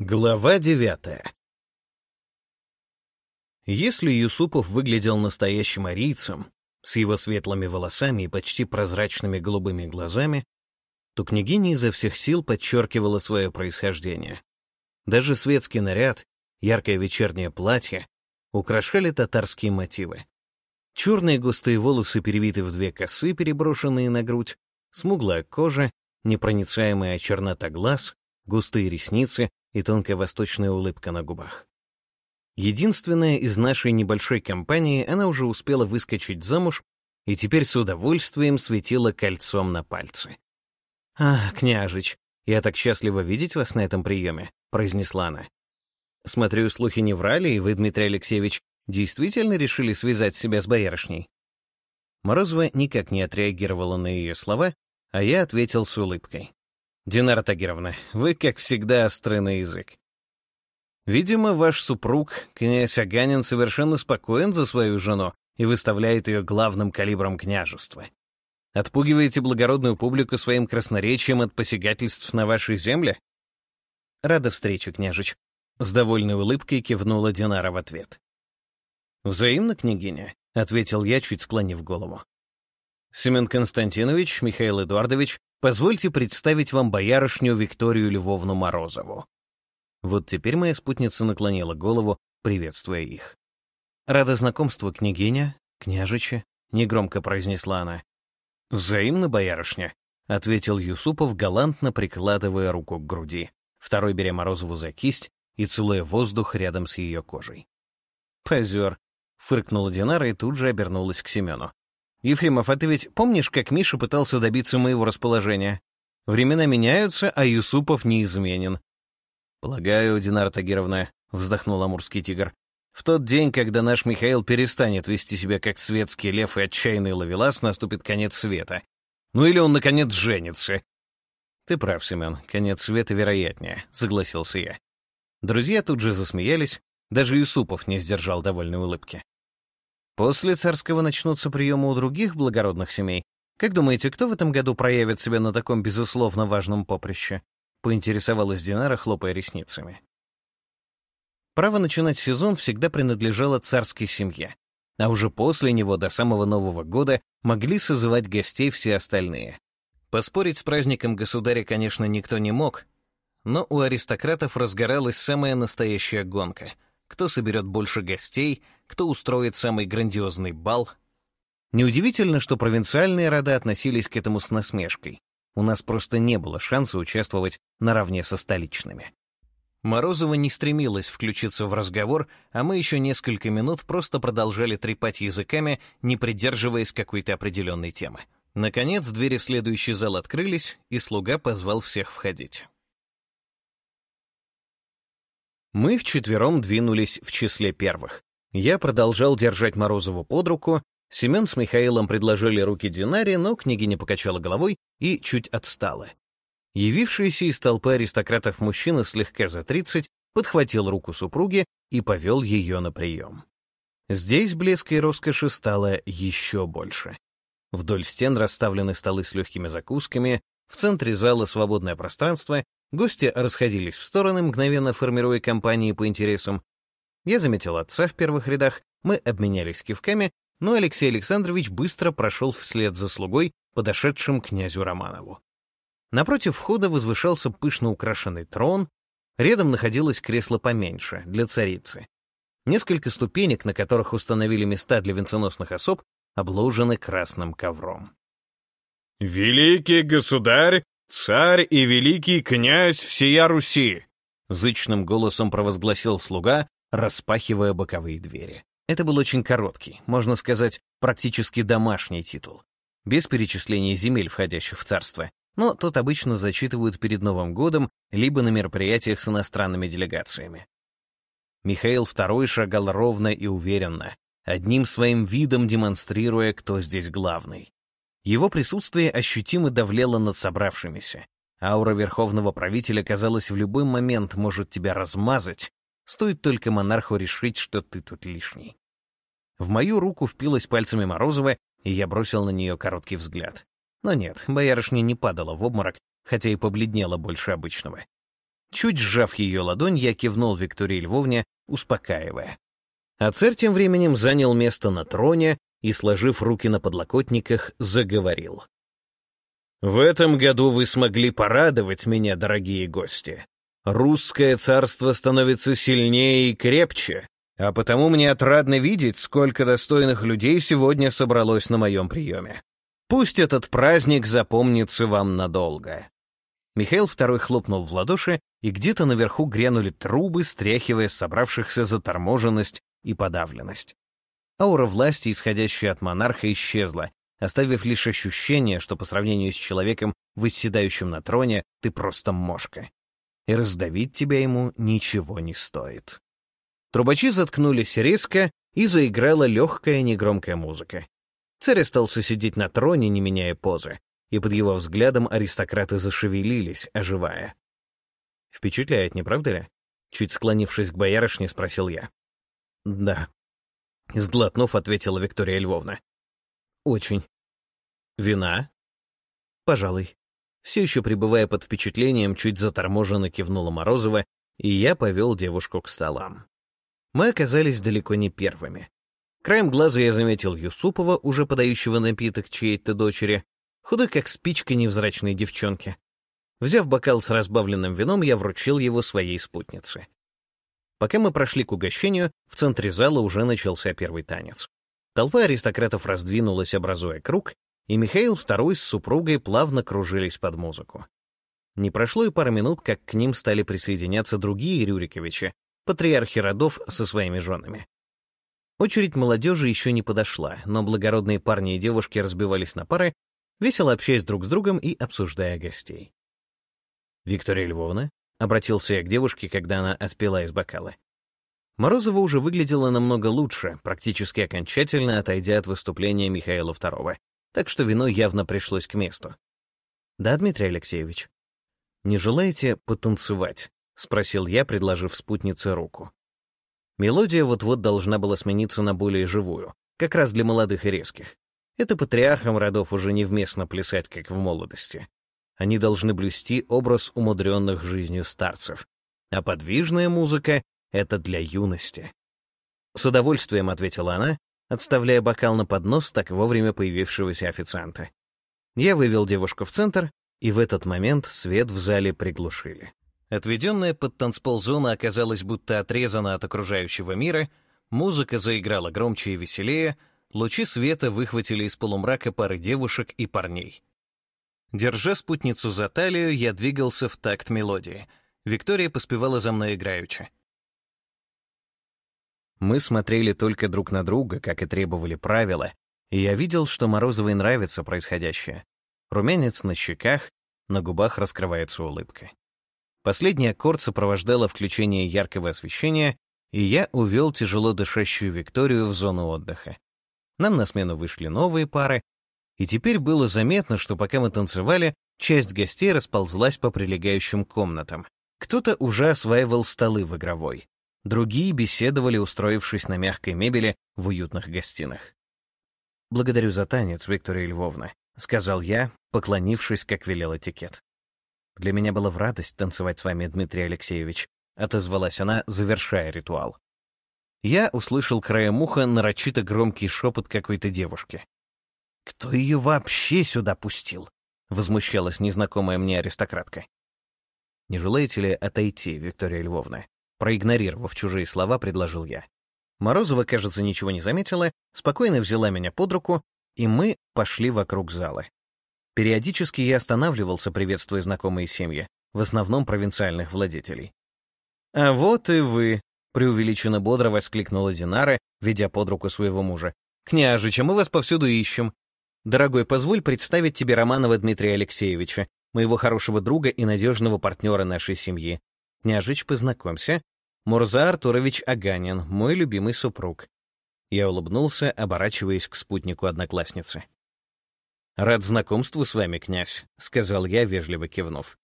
Глава девятая Если Юсупов выглядел настоящим арийцем, с его светлыми волосами и почти прозрачными голубыми глазами, то княгиня изо всех сил подчеркивала свое происхождение. Даже светский наряд, яркое вечернее платье украшали татарские мотивы. Черные густые волосы перевиты в две косы, переброшенные на грудь, смуглая кожа, непроницаемая чернота глаз, густые ресницы и тонкая восточная улыбка на губах. Единственная из нашей небольшой компании, она уже успела выскочить замуж и теперь с удовольствием светила кольцом на пальце. «А, княжич, я так счастлива видеть вас на этом приеме», — произнесла она. «Смотрю, слухи не врали, и вы, Дмитрий Алексеевич, действительно решили связать себя с боярышней?» Морозова никак не отреагировала на ее слова, а я ответил с улыбкой. «Динара Тагировна, вы, как всегда, остры на язык. Видимо, ваш супруг, князь Аганин, совершенно спокоен за свою жену и выставляет ее главным калибром княжества. Отпугиваете благородную публику своим красноречием от посягательств на вашей земле? Рада встрече, княжич. С довольной улыбкой кивнула Динара в ответ. «Взаимно, княгиня», — ответил я, чуть склонив голову. «Семен Константинович, Михаил Эдуардович, Позвольте представить вам боярышню Викторию Львовну Морозову». Вот теперь моя спутница наклонила голову, приветствуя их. «Рада знакомству, княгиня, княжича», — негромко произнесла она. «Взаимно, боярышня», — ответил Юсупов, галантно прикладывая руку к груди, второй беря Морозову за кисть и целуя воздух рядом с ее кожей. «Позер», — фыркнула Динара и тут же обернулась к Семену. «Ефремов, а ты ведь помнишь, как Миша пытался добиться моего расположения? Времена меняются, а Юсупов неизменен». «Полагаю, Динара Тагировна», — вздохнул амурский тигр, «в тот день, когда наш Михаил перестанет вести себя как светский лев и отчаянный ловелас, наступит конец света. Ну или он, наконец, женится». «Ты прав, Семен, конец света вероятнее», — согласился я. Друзья тут же засмеялись, даже Юсупов не сдержал довольной улыбки. После царского начнутся приемы у других благородных семей. Как думаете, кто в этом году проявит себя на таком безусловно важном поприще? Поинтересовалась Динара, хлопая ресницами. Право начинать сезон всегда принадлежало царской семье, а уже после него до самого Нового года могли созывать гостей все остальные. Поспорить с праздником государя, конечно, никто не мог, но у аристократов разгоралась самая настоящая гонка — кто соберет больше гостей, кто устроит самый грандиозный бал. Неудивительно, что провинциальные рода относились к этому с насмешкой. У нас просто не было шанса участвовать наравне со столичными. Морозова не стремилась включиться в разговор, а мы еще несколько минут просто продолжали трепать языками, не придерживаясь какой-то определенной темы. Наконец, двери в следующий зал открылись, и слуга позвал всех входить. Мы вчетвером двинулись в числе первых. Я продолжал держать Морозову под руку, Семен с Михаилом предложили руки Динаре, но княгиня покачала головой и чуть отстала. Явившийся из толпы аристократов мужчина слегка за тридцать подхватил руку супруги и повел ее на прием. Здесь блеска и роскоши стало еще больше. Вдоль стен расставлены столы с легкими закусками, в центре зала свободное пространство, Гости расходились в стороны, мгновенно формируя компании по интересам. Я заметил отца в первых рядах, мы обменялись кивками, но Алексей Александрович быстро прошел вслед за слугой, подошедшим к князю Романову. Напротив входа возвышался пышно украшенный трон, рядом находилось кресло поменьше, для царицы. Несколько ступенек, на которых установили места для венценосных особ, обложены красным ковром. «Великий государь «Царь и великий князь всея Руси!» — зычным голосом провозгласил слуга, распахивая боковые двери. Это был очень короткий, можно сказать, практически домашний титул, без перечисления земель, входящих в царство, но тот обычно зачитывают перед Новым годом либо на мероприятиях с иностранными делегациями. Михаил II шагал ровно и уверенно, одним своим видом демонстрируя, кто здесь главный. Его присутствие ощутимо давлело над собравшимися. Аура верховного правителя, казалось, в любой момент может тебя размазать, стоит только монарху решить, что ты тут лишний. В мою руку впилась пальцами Морозова, и я бросил на нее короткий взгляд. Но нет, боярышня не падала в обморок, хотя и побледнела больше обычного. Чуть сжав ее ладонь, я кивнул Виктории Львовне, успокаивая. А царь тем временем занял место на троне и, сложив руки на подлокотниках, заговорил. «В этом году вы смогли порадовать меня, дорогие гости. Русское царство становится сильнее и крепче, а потому мне отрадно видеть, сколько достойных людей сегодня собралось на моем приеме. Пусть этот праздник запомнится вам надолго». Михаил II хлопнул в ладоши, и где-то наверху грянули трубы, стряхивая собравшихся заторможенность и подавленность. Аура власти, исходящая от монарха, исчезла, оставив лишь ощущение, что по сравнению с человеком, восседающим на троне, ты просто мошка. И раздавить тебя ему ничего не стоит. Трубачи заткнулись резко, и заиграла легкая негромкая музыка. Царь остался сидеть на троне, не меняя позы, и под его взглядом аристократы зашевелились, оживая. «Впечатляет, не правда ли?» Чуть склонившись к боярышне, спросил я. «Да». Сглотнув, ответила Виктория Львовна. «Очень». «Вина?» «Пожалуй». Все еще пребывая под впечатлением, чуть заторможенно кивнула Морозова, и я повел девушку к столам. Мы оказались далеко не первыми. Краем глаза я заметил Юсупова, уже подающего напиток чьей-то дочери, худой как спичка невзрачной девчонки. Взяв бокал с разбавленным вином, я вручил его своей спутнице. Пока мы прошли к угощению, в центре зала уже начался первый танец. Толпа аристократов раздвинулась, образуя круг, и Михаил II с супругой плавно кружились под музыку. Не прошло и пары минут, как к ним стали присоединяться другие Рюриковичи, патриархи родов со своими женами. Очередь молодежи еще не подошла, но благородные парни и девушки разбивались на пары, весело общаясь друг с другом и обсуждая гостей. «Виктория Львовна?» — обратился я к девушке, когда она отпила из бокала. Морозова уже выглядела намного лучше, практически окончательно отойдя от выступления Михаила II, так что вино явно пришлось к месту. «Да, Дмитрий Алексеевич?» «Не желаете потанцевать?» — спросил я, предложив спутнице руку. Мелодия вот-вот должна была смениться на более живую, как раз для молодых и резких. Это патриархам родов уже невместно плясать, как в молодости. Они должны блюсти образ умудренных жизнью старцев. А подвижная музыка — это для юности. С удовольствием ответила она, отставляя бокал на поднос так вовремя появившегося официанта. Я вывел девушку в центр, и в этот момент свет в зале приглушили. Отведенная под танцпол зона оказалась будто отрезана от окружающего мира, музыка заиграла громче и веселее, лучи света выхватили из полумрака пары девушек и парней. Держа спутницу за талию, я двигался в такт мелодии. Виктория поспевала за мной играючи. Мы смотрели только друг на друга, как и требовали правила, и я видел, что Морозовой нравится происходящее. Румянец на щеках, на губах раскрывается улыбка. Последний аккорд сопровождало включение яркого освещения, и я увел тяжело дышащую Викторию в зону отдыха. Нам на смену вышли новые пары, и теперь было заметно, что пока мы танцевали, часть гостей расползлась по прилегающим комнатам. Кто-то уже осваивал столы в игровой. Другие беседовали, устроившись на мягкой мебели в уютных гостинах. «Благодарю за танец, Виктория Львовна», — сказал я, поклонившись, как велел этикет. «Для меня было в радость танцевать с вами, Дмитрий Алексеевич», — отозвалась она, завершая ритуал. Я услышал краем уха нарочито громкий шепот какой-то девушки. «Кто ее вообще сюда пустил?» — возмущалась незнакомая мне аристократка. «Не желаете ли отойти, Виктория Львовна?» Проигнорировав чужие слова, предложил я. Морозова, кажется, ничего не заметила, спокойно взяла меня под руку, и мы пошли вокруг зала. Периодически я останавливался, приветствуя знакомые семьи, в основном провинциальных владетелей. «А вот и вы!» — преувеличенно бодро воскликнула Динара, ведя под руку своего мужа. «Княжича, мы вас повсюду ищем. Дорогой, позволь представить тебе Романова Дмитрия Алексеевича, моего хорошего друга и надежного партнера нашей семьи. Княжич, познакомься. Мурза Артурович Аганин, мой любимый супруг. Я улыбнулся, оборачиваясь к спутнику одноклассницы. «Рад знакомству с вами, князь», — сказал я, вежливо кивнув.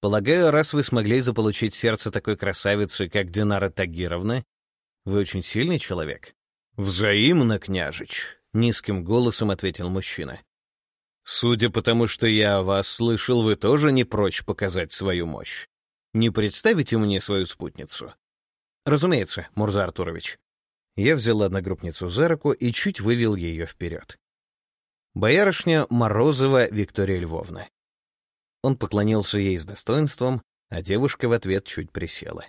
«Полагаю, раз вы смогли заполучить сердце такой красавицы, как Динара Тагировна, вы очень сильный человек». «Взаимно, княжич», Низким голосом ответил мужчина. «Судя по тому, что я о вас слышал, вы тоже не прочь показать свою мощь. Не представите мне свою спутницу?» «Разумеется, Мурза Артурович». Я взял одногруппницу за руку и чуть вывел ее вперед. Боярышня Морозова Виктория Львовна. Он поклонился ей с достоинством, а девушка в ответ чуть присела.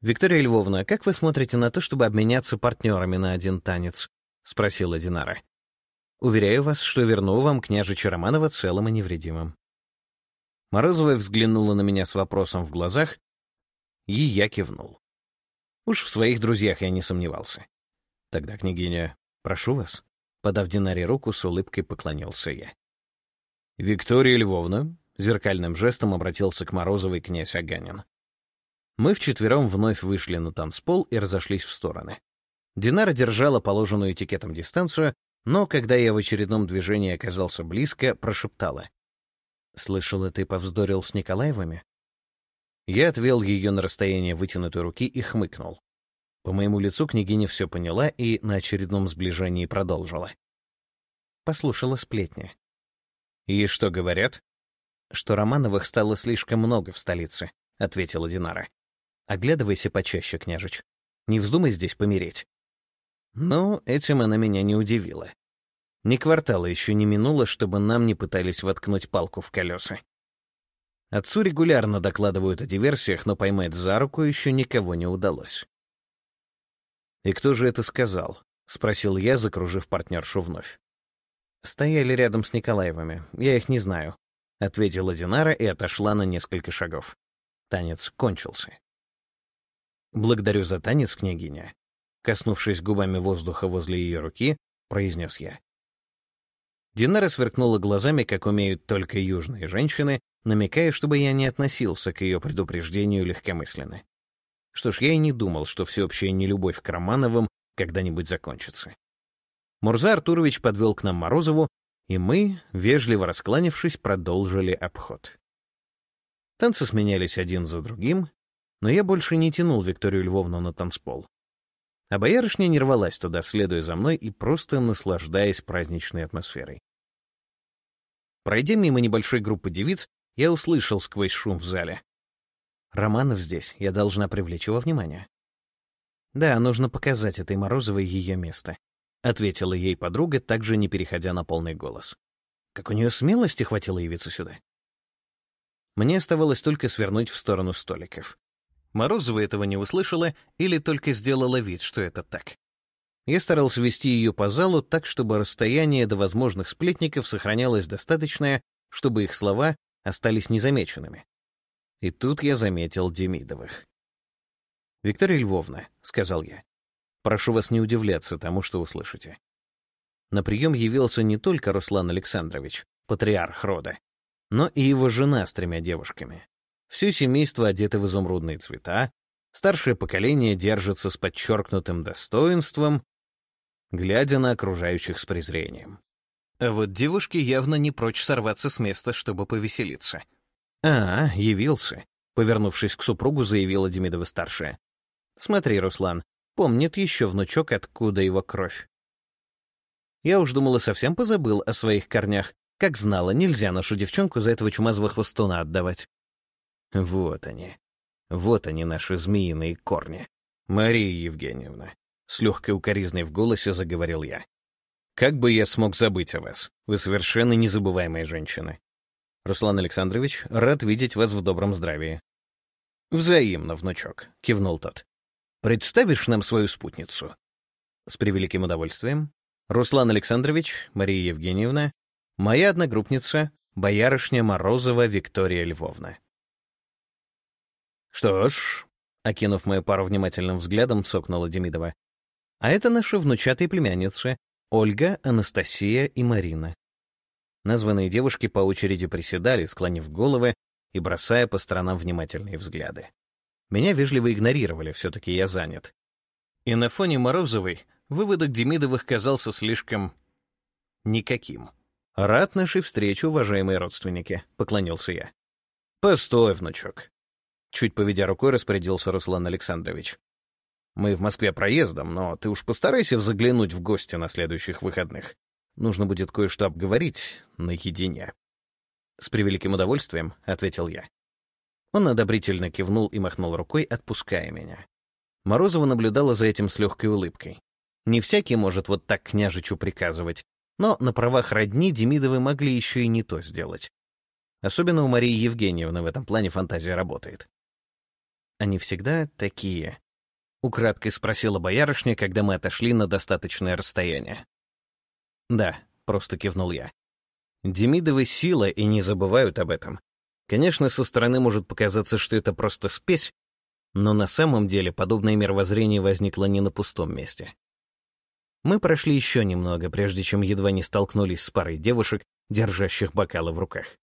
«Виктория Львовна, как вы смотрите на то, чтобы обменяться партнерами на один танец?» — спросила Динара. «Уверяю вас, что верну вам княжича Романова целым и невредимым». Морозова взглянула на меня с вопросом в глазах, и я кивнул. Уж в своих друзьях я не сомневался. «Тогда, княгиня, прошу вас». Подав Динаре руку, с улыбкой поклонился я. «Виктория Львовна», — зеркальным жестом обратился к Морозовой князь Аганин. Мы вчетвером вновь вышли на танцпол и разошлись в стороны. Динара держала положенную этикетом дистанцию, но когда я в очередном движении оказался близко, прошептала. «Слышала, ты повздорил с Николаевыми?» Я отвел ее на расстояние вытянутой руки и хмыкнул. По моему лицу княгиня все поняла и на очередном сближении продолжила. Послушала сплетни. «И что говорят?» «Что Романовых стало слишком много в столице», — ответила Динара. Оглядывайся почаще, княжич. Не вздумай здесь помереть. Но этим она меня не удивила. Ни квартала еще не минуло, чтобы нам не пытались воткнуть палку в колеса. Отцу регулярно докладывают о диверсиях, но поймать за руку еще никого не удалось. «И кто же это сказал?» — спросил я, закружив партнершу вновь. «Стояли рядом с Николаевыми. Я их не знаю», — ответила Динара и отошла на несколько шагов. Танец кончился. «Благодарю за танец, княгиня», — коснувшись губами воздуха возле ее руки, произнес я. Динара сверкнула глазами, как умеют только южные женщины, намекая, чтобы я не относился к ее предупреждению легкомысленно. Что ж, я и не думал, что всеобщая нелюбовь к Романовым когда-нибудь закончится. Мурза Артурович подвел к нам Морозову, и мы, вежливо раскланившись, продолжили обход. Танцы сменялись один за другим, но я больше не тянул Викторию Львовну на танцпол. А боярышня не рвалась туда, следуя за мной и просто наслаждаясь праздничной атмосферой. Пройдя мимо небольшой группы девиц, я услышал сквозь шум в зале. «Романов здесь, я должна привлечь его внимание». «Да, нужно показать этой Морозовой ее место», — ответила ей подруга, также не переходя на полный голос. «Как у нее смелости хватило явиться сюда?» Мне оставалось только свернуть в сторону столиков. Морозова этого не услышала или только сделала вид, что это так. Я старался вести ее по залу так, чтобы расстояние до возможных сплетников сохранялось достаточное, чтобы их слова остались незамеченными. И тут я заметил Демидовых. «Виктория Львовна», — сказал я, — «прошу вас не удивляться тому, что услышите». На прием явился не только Руслан Александрович, патриарх рода, но и его жена с тремя девушками. Все семейство одето в изумрудные цвета, старшее поколение держится с подчеркнутым достоинством, глядя на окружающих с презрением. А вот девушки явно не прочь сорваться с места, чтобы повеселиться. «А, явился», — повернувшись к супругу, заявила Демидова-старшая. «Смотри, Руслан, помнит еще внучок, откуда его кровь». Я уж думала, совсем позабыл о своих корнях. Как знала, нельзя нашу девчонку за этого чумазого хвостуна отдавать. Вот они. Вот они, наши змеиные корни. Мария Евгеньевна. С легкой укоризной в голосе заговорил я. Как бы я смог забыть о вас? Вы совершенно незабываемая женщина. Руслан Александрович, рад видеть вас в добром здравии. Взаимно, внучок, кивнул тот. Представишь нам свою спутницу? С превеликим удовольствием. Руслан Александрович, Мария Евгеньевна, моя одногруппница, боярышня Морозова Виктория Львовна. «Что ж», — окинув мою пару внимательным взглядом, цокнула Демидова, «а это наши внучатые племянницы, Ольга, Анастасия и Марина». Названные девушки по очереди приседали, склонив головы и бросая по сторонам внимательные взгляды. Меня вежливо игнорировали, все-таки я занят. И на фоне Морозовой выводок Демидовых казался слишком... никаким. «Рад нашей встрече, уважаемые родственники», — поклонился я. «Постой, внучок. Чуть поведя рукой, распорядился Руслан Александрович. «Мы в Москве проездом, но ты уж постарайся заглянуть в гости на следующих выходных. Нужно будет кое-что обговорить наедине». «С превеликим удовольствием», — ответил я. Он одобрительно кивнул и махнул рукой, отпуская меня. Морозова наблюдала за этим с легкой улыбкой. Не всякий может вот так княжичу приказывать, но на правах родни Демидовы могли еще и не то сделать. Особенно у Марии Евгеньевны в этом плане фантазия работает. Они всегда такие. Украдкой спросила боярышня, когда мы отошли на достаточное расстояние. «Да», — просто кивнул я. «Демидовы — сила, и не забывают об этом. Конечно, со стороны может показаться, что это просто спесь, но на самом деле подобное мировоззрение возникло не на пустом месте. Мы прошли еще немного, прежде чем едва не столкнулись с парой девушек, держащих бокалы в руках.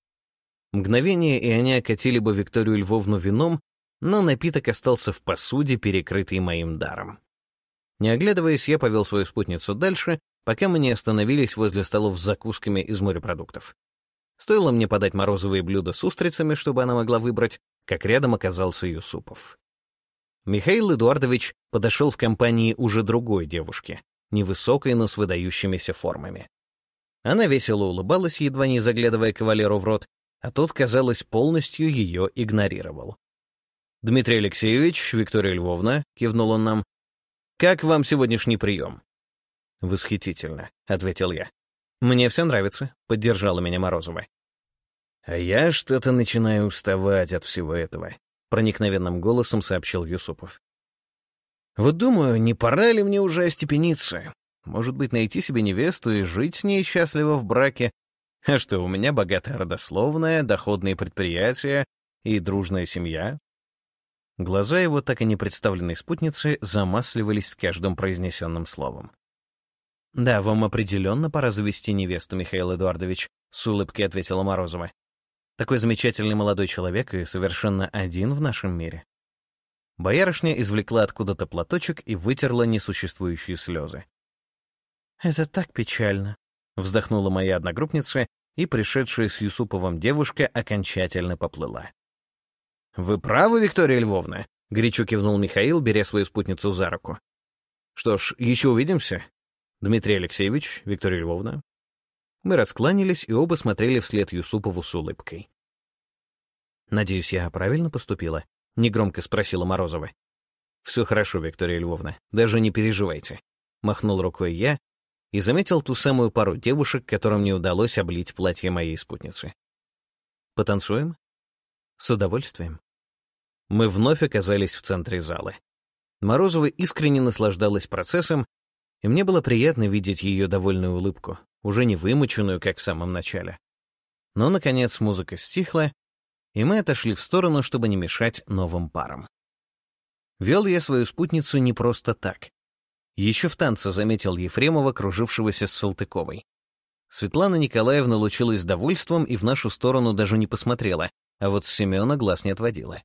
Мгновение, и они окатили бы Викторию Львовну вином, но напиток остался в посуде, перекрытый моим даром. Не оглядываясь, я повел свою спутницу дальше, пока мы не остановились возле столов с закусками из морепродуктов. Стоило мне подать морозовые блюда с устрицами, чтобы она могла выбрать, как рядом оказался Юсупов. Михаил Эдуардович подошел в компании уже другой девушки, невысокой, но с выдающимися формами. Она весело улыбалась, едва не заглядывая кавалеру в рот, а тот, казалось, полностью ее игнорировал. «Дмитрий Алексеевич, Виктория Львовна», — кивнул он нам, — «как вам сегодняшний прием?» «Восхитительно», — ответил я. «Мне все нравится», — поддержала меня Морозова. «А я что-то начинаю уставать от всего этого», — проникновенным голосом сообщил Юсупов. Вот думаю, не пора ли мне уже остепениться? Может быть, найти себе невесту и жить с ней счастливо в браке? А что, у меня богатая родословная, доходные предприятия и дружная семья? Глаза его, так и не представленной спутницы, замасливались с каждым произнесенным словом. «Да, вам определенно пора завести невесту, Михаил Эдуардович», — с улыбкой ответила Морозова. «Такой замечательный молодой человек и совершенно один в нашем мире». Боярышня извлекла откуда-то платочек и вытерла несуществующие слезы. «Это так печально», — вздохнула моя одногруппница, и пришедшая с Юсуповым девушка окончательно поплыла. «Вы правы, Виктория Львовна», — горячо кивнул Михаил, беря свою спутницу за руку. «Что ж, еще увидимся. Дмитрий Алексеевич, Виктория Львовна». Мы раскланялись и оба смотрели вслед Юсупову с улыбкой. «Надеюсь, я правильно поступила?» — негромко спросила Морозова. «Все хорошо, Виктория Львовна, даже не переживайте», — махнул рукой я и заметил ту самую пару девушек, которым не удалось облить платье моей спутницы. «Потанцуем?» «С удовольствием». Мы вновь оказались в центре зала. Морозова искренне наслаждалась процессом, и мне было приятно видеть ее довольную улыбку, уже не вымученную, как в самом начале. Но, наконец, музыка стихла, и мы отошли в сторону, чтобы не мешать новым парам. Вел я свою спутницу не просто так. Еще в танце заметил Ефремова, кружившегося с Салтыковой. Светлана Николаевна лучилась довольством и в нашу сторону даже не посмотрела, а вот Семена глаз не отводила.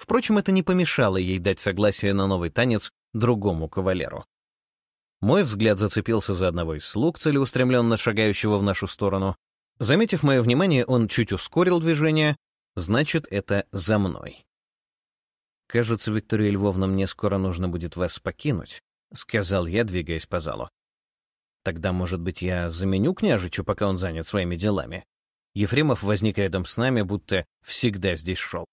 Впрочем, это не помешало ей дать согласие на новый танец другому кавалеру. Мой взгляд зацепился за одного из слуг, целеустремленно шагающего в нашу сторону. Заметив мое внимание, он чуть ускорил движение, Значит, это за мной. «Кажется, Виктория Львовна, мне скоро нужно будет вас покинуть», — сказал я, двигаясь по залу. «Тогда, может быть, я заменю княжичу, пока он занят своими делами?» Ефремов возник рядом с нами, будто всегда здесь шел.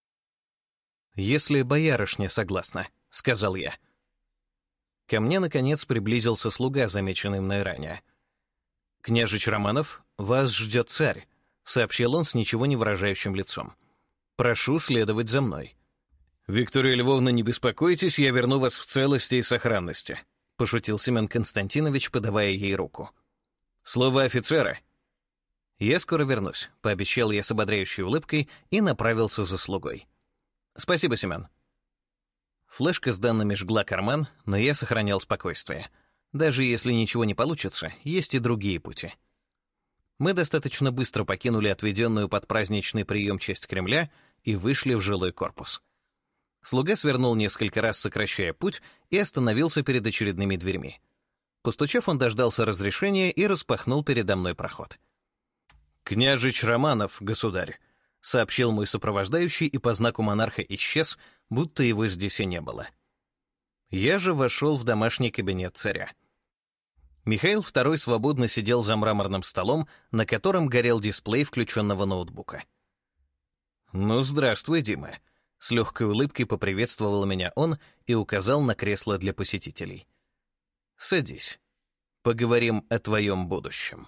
«Если боярышня согласна», — сказал я. Ко мне, наконец, приблизился слуга, замеченный мной ранее. «Княжич Романов, вас ждет царь», — сообщил он с ничего не выражающим лицом. Прошу следовать за мной. Виктория Львовна, не беспокойтесь, я верну вас в целости и сохранности, пошутил Семен Константинович, подавая ей руку. Слово офицера. Я скоро вернусь, пообещал я с ободряющей улыбкой и направился за слугой. Спасибо, Семен. Флешка с данными жгла карман, но я сохранял спокойствие. Даже если ничего не получится, есть и другие пути. Мы достаточно быстро покинули отведенную под праздничный прием часть Кремля — и вышли в жилой корпус. Слуга свернул несколько раз, сокращая путь, и остановился перед очередными дверьми. Постучав, он дождался разрешения и распахнул передо мной проход. «Княжич Романов, государь», — сообщил мой сопровождающий и по знаку монарха исчез, будто его здесь и не было. Я же вошел в домашний кабинет царя. Михаил II свободно сидел за мраморным столом, на котором горел дисплей включенного ноутбука. «Ну, здравствуй, Дима», С легкой улыбкой поприветствовал меня он и указал на кресло для посетителей. «Садись. Поговорим о твоем будущем».